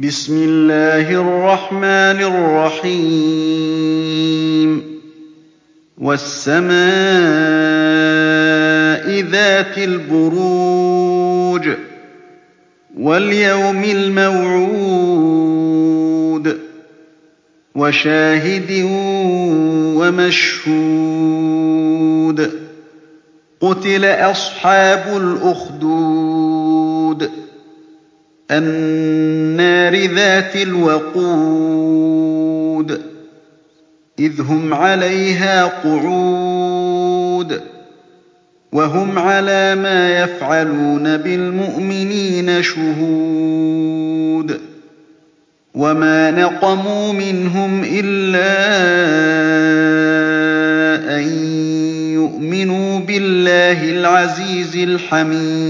بِسْمِ اللَّهِ الرَّحْمَٰنِ الرَّحِيمِ. وَالسَّمَاءِ ذَاتِ الْبُرُوجِ وَالْيَوْمِ الْمَوْعُودِ وَشَاهِدٍ وَمَشْهُودٍ. قُتِلَ أَصْحَابُ الْأُخْدُودِ. النَّارِ ذَاتِ الْوَقُودِ إِذْ هُمْ عَلَيْهَا قُعُودٌ وَهُمْ عَلَىٰ مَا يَفْعَلُونَ بِالْمُؤْمِنِينَ شُهُودٌ. وَمَا نَقَمُوا مِنْهُمْ إِلَّا أَن يُؤْمِنُوا بِاللَّهِ الْعَزِيزِ الْحَمِيدِ.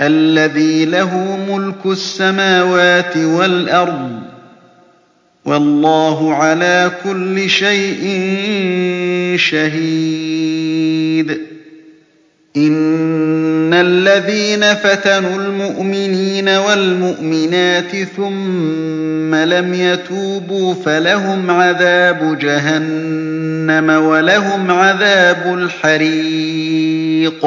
الَّذِي لَهُ مُلْكُ السَّمَاوَاتِ وَالْأَرْضِ ۚ وَاللَّهُ عَلَىٰ كُلِّ شَيْءٍ شَهِيدٌ. إِنَّ الَّذِينَ فَتَنُوا الْمُؤْمِنِينَ وَالْمُؤْمِنَاتِ ثُمَّ لَمْ يَتُوبُوا فَلَهُمْ عَذَابُ جَهَنَّمَ وَلَهُمْ عَذَابُ الْحَرِيقِ.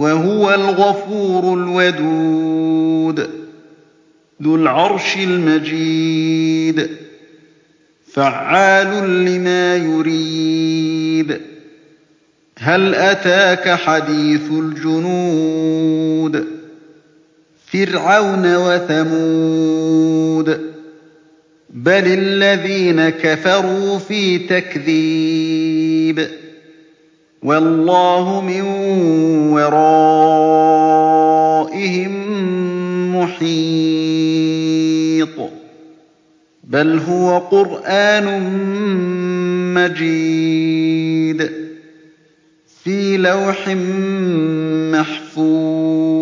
وَهُوَ الْغَفُورُ الْوَدُودُ ذُو الْعَرْشِ الْمَجِيدُ فَعَّالٌ لِّمَا يُرِيدُ. هَلْ أَتَاكَ حَدِيثُ الْجُنُودِ؟ فِرْعَوْنَ وَثَمُودَ بَلِ الَّذِينَ كَفَرُوا فِي تَكْذِيبٍ. وَاللَّهُ مِن وَرَائِهِم مُّحِيطٌ. بَلْ هُوَ قُرْآنٌ مَّجِيدٌ فِي لَوْحٍ مَّحْفُوظٍ.